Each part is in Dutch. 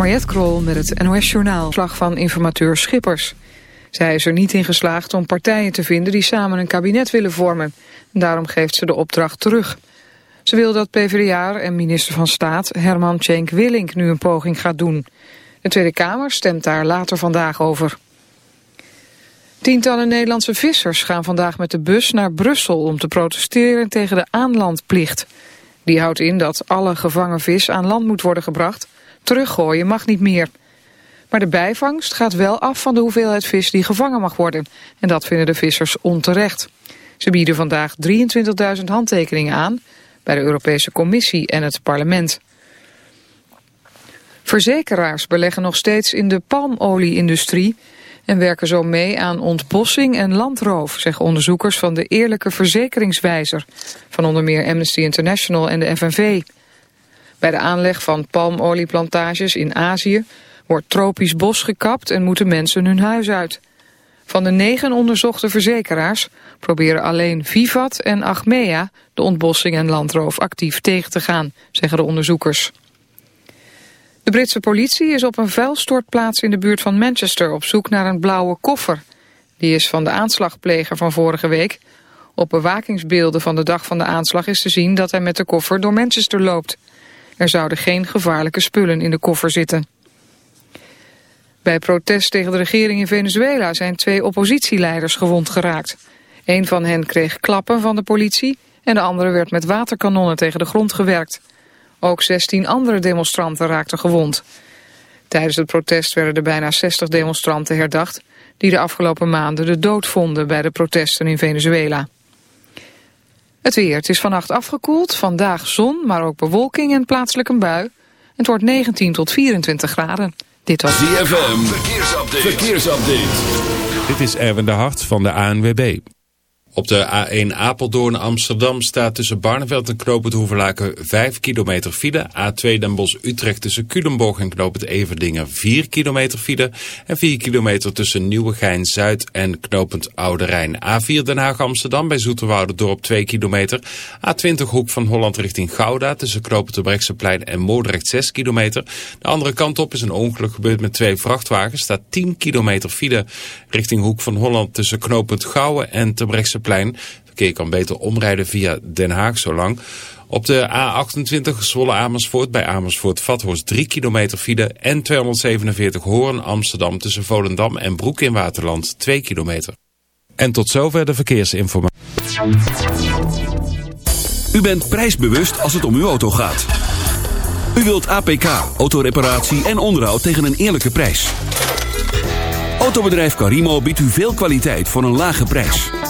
Mariette Krol met het NOS Journaal. Slag van informateur Schippers. Zij is er niet in geslaagd om partijen te vinden die samen een kabinet willen vormen. Daarom geeft ze de opdracht terug. Ze wil dat PvdA en minister van Staat Herman Tjenk Willink nu een poging gaat doen. De Tweede Kamer stemt daar later vandaag over. Tientallen Nederlandse vissers gaan vandaag met de bus naar Brussel om te protesteren tegen de aanlandplicht. Die houdt in dat alle gevangen vis aan land moet worden gebracht. Teruggooien mag niet meer. Maar de bijvangst gaat wel af van de hoeveelheid vis die gevangen mag worden. En dat vinden de vissers onterecht. Ze bieden vandaag 23.000 handtekeningen aan bij de Europese Commissie en het parlement. Verzekeraars beleggen nog steeds in de palmolie-industrie en werken zo mee aan ontbossing en landroof, zeggen onderzoekers van de Eerlijke Verzekeringswijzer, van onder meer Amnesty International en de FNV. Bij de aanleg van palmolieplantages in Azië wordt tropisch bos gekapt en moeten mensen hun huis uit. Van de negen onderzochte verzekeraars proberen alleen Vivat en Achmea de ontbossing en landroof actief tegen te gaan, zeggen de onderzoekers. De Britse politie is op een vuilstortplaats in de buurt van Manchester op zoek naar een blauwe koffer. Die is van de aanslagpleger van vorige week. Op bewakingsbeelden van de dag van de aanslag is te zien dat hij met de koffer door Manchester loopt. Er zouden geen gevaarlijke spullen in de koffer zitten. Bij protest tegen de regering in Venezuela zijn twee oppositieleiders gewond geraakt. Een van hen kreeg klappen van de politie en de andere werd met waterkanonnen tegen de grond gewerkt. Ook 16 andere demonstranten raakten gewond. Tijdens het protest werden er bijna 60 demonstranten herdacht... die de afgelopen maanden de dood vonden bij de protesten in Venezuela. Het weer. Het is vannacht afgekoeld. Vandaag zon, maar ook bewolking en plaatselijk een bui. Het wordt 19 tot 24 graden. Dit was ZFM. Verkeersupdate. Verkeersupdate. Dit is Erwin de Hart van de ANWB. Op de A1 Apeldoorn Amsterdam staat tussen Barneveld en Knoopend Hoeverlaken 5 kilometer file. A2 Den Bosch Utrecht tussen Culemborg en Knoopend Everdingen 4 kilometer file. En 4 kilometer tussen Nieuwegein Zuid en Knopend Oude Rijn. A4 Den Haag Amsterdam bij Dorp 2 kilometer. A20 Hoek van Holland richting Gouda tussen Knopend de en Moordrecht 6 kilometer. De andere kant op is een ongeluk gebeurd met twee vrachtwagens. Staat 10 kilometer file richting Hoek van Holland tussen Knopend Gouwen en Terbrechtseplein Plein. Verkeer kan beter omrijden via Den Haag zolang. Op de A28 Zwolle Amersfoort bij Amersfoort Vathorst 3 kilometer file en 247 Hoorn Amsterdam tussen Volendam en Broek in Waterland 2 kilometer. En tot zover de verkeersinformatie. U bent prijsbewust als het om uw auto gaat. U wilt APK, autoreparatie en onderhoud tegen een eerlijke prijs. Autobedrijf Carimo biedt u veel kwaliteit voor een lage prijs.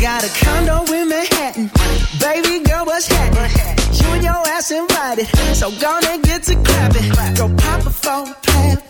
Got a condo in Manhattan. Baby girl, what's happening? You and your ass invited. So gonna get to clapping. Go pop a plan. Pop,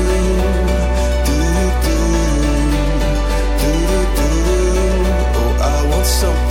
some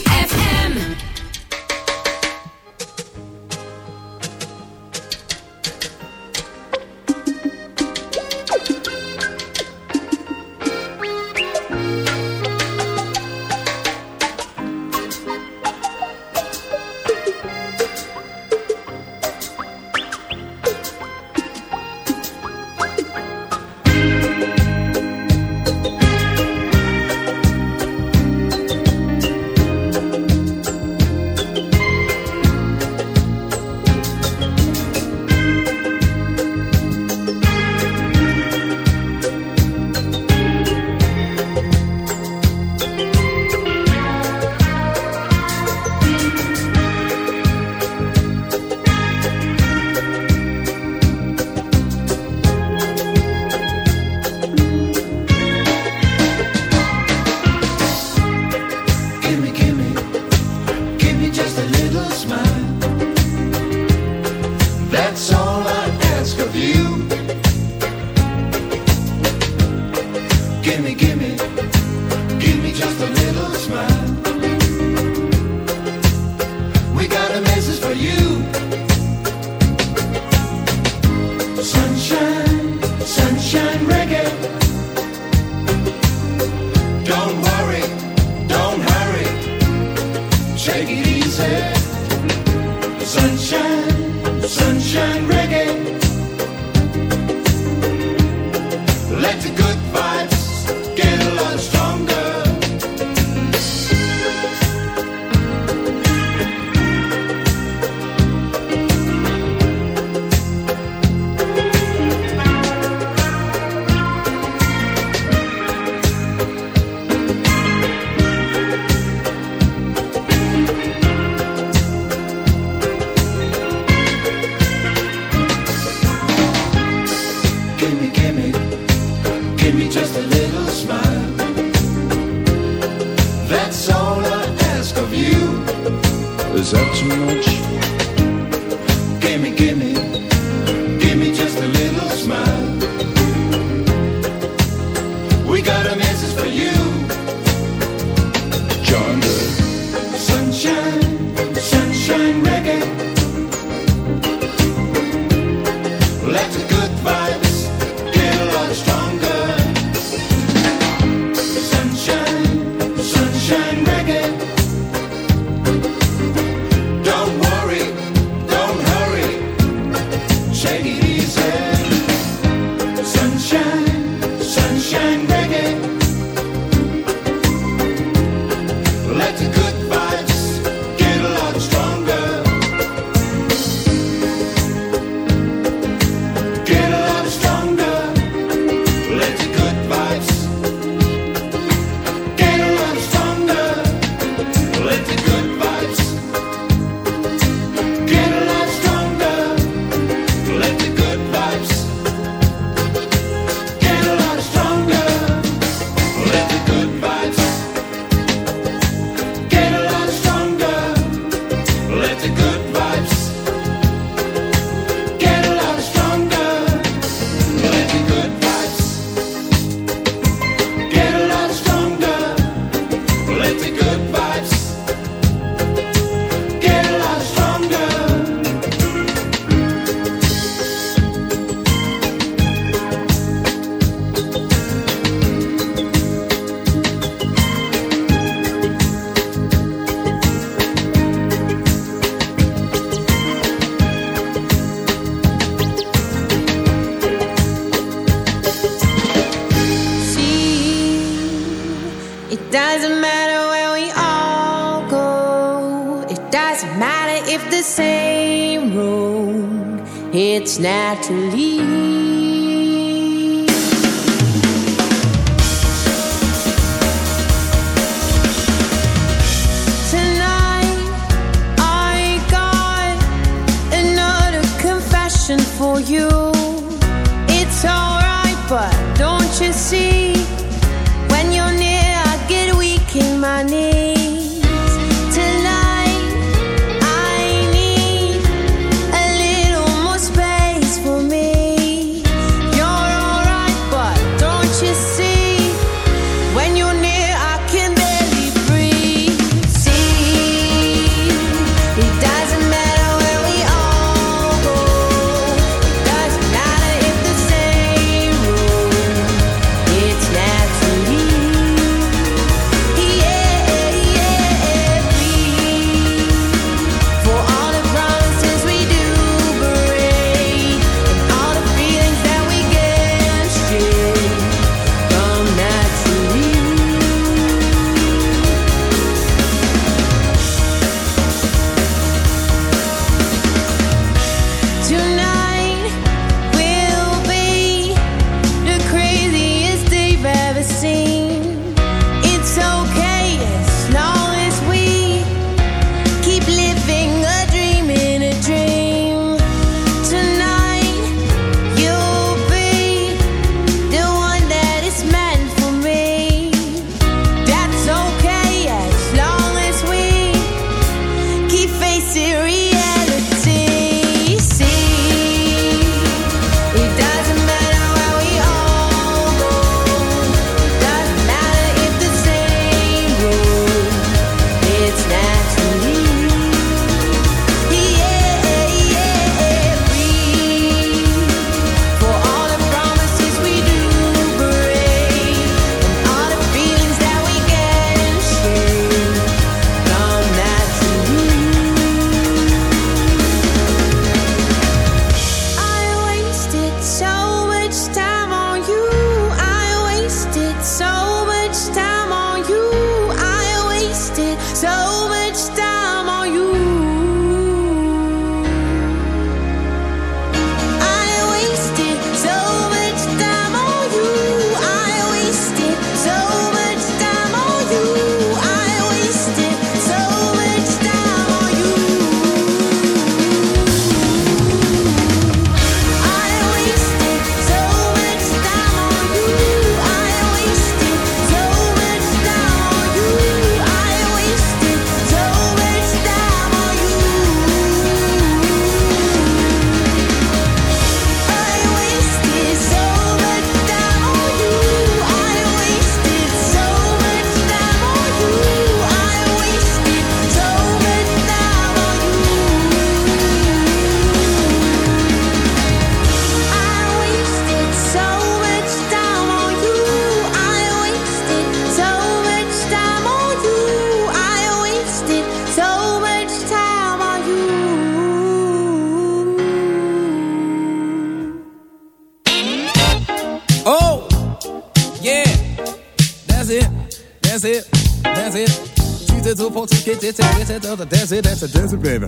said the other that's a desert, baby.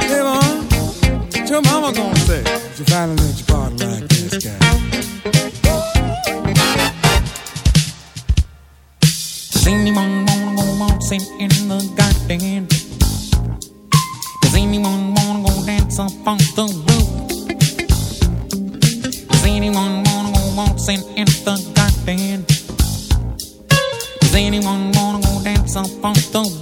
Hey, mom, what your mama gonna say? She finally let you party like this guy. Does Anyone wanna go waltzing in the garden? Does anyone wanna go dance up on the roof? Does anyone wanna go waltzing in the garden? Does anyone wanna go dance up on the roof?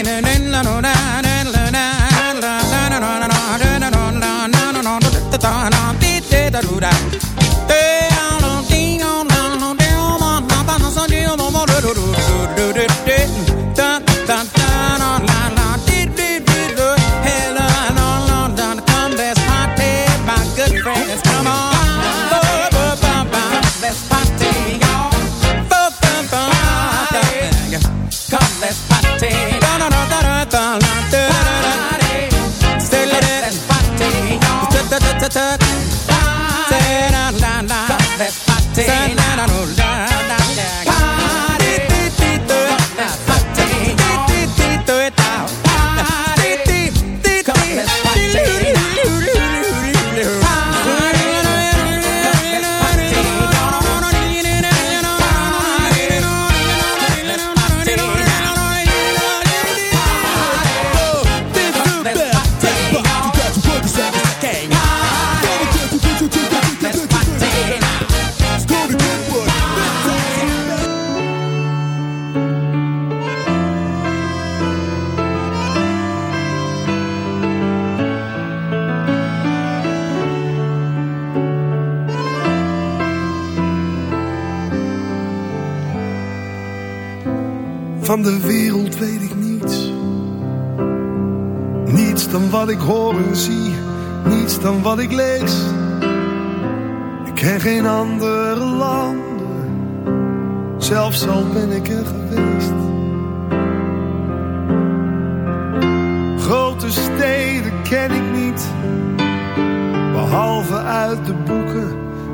da da da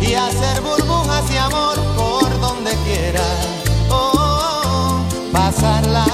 y hacer burbujas de amor por donde quiera. Oh, pasar la noche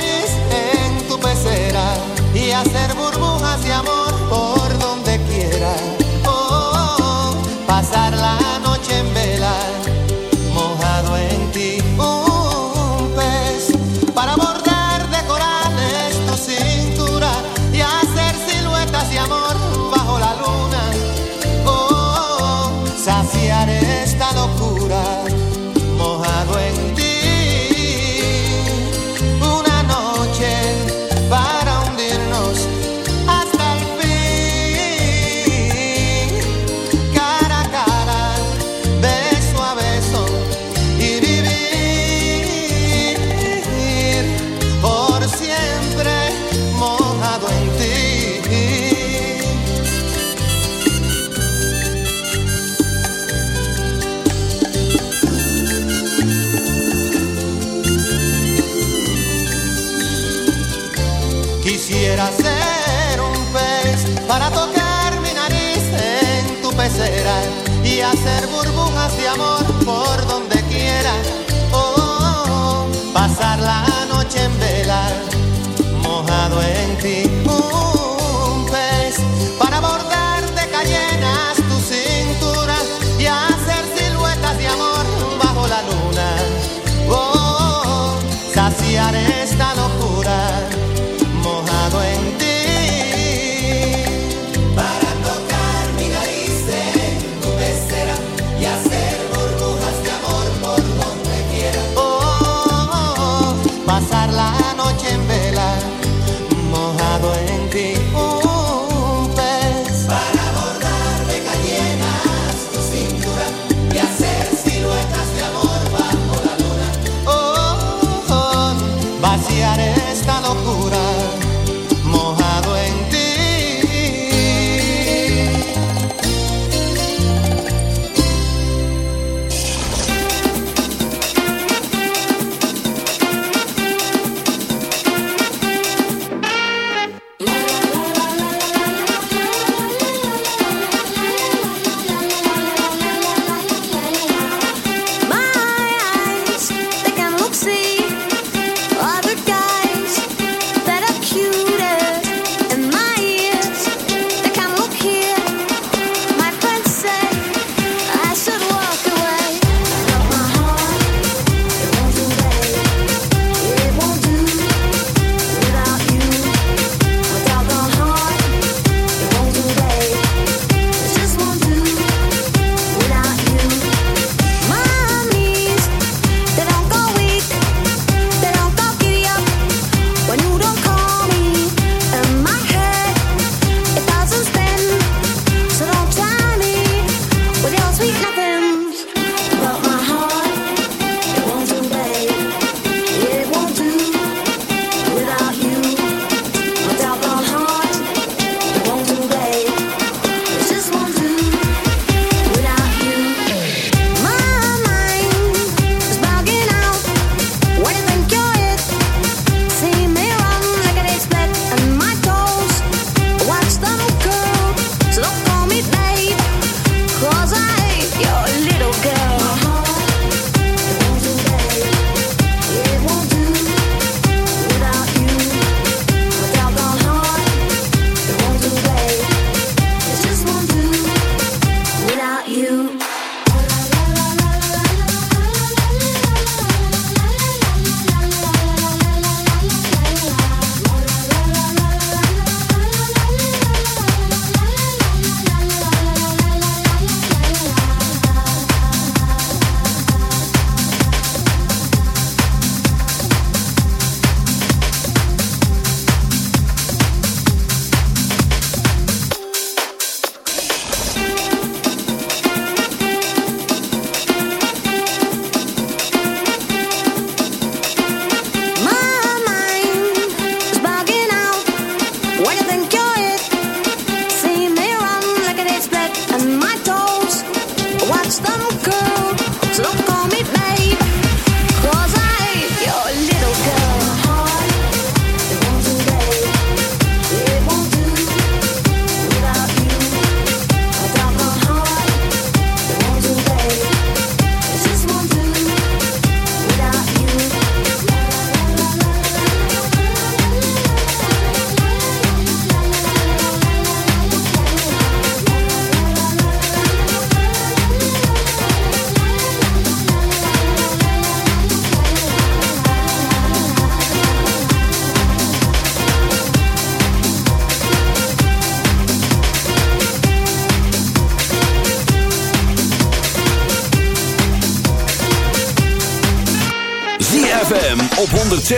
en tu pecera y hacer burbujas de amor por donde quiera.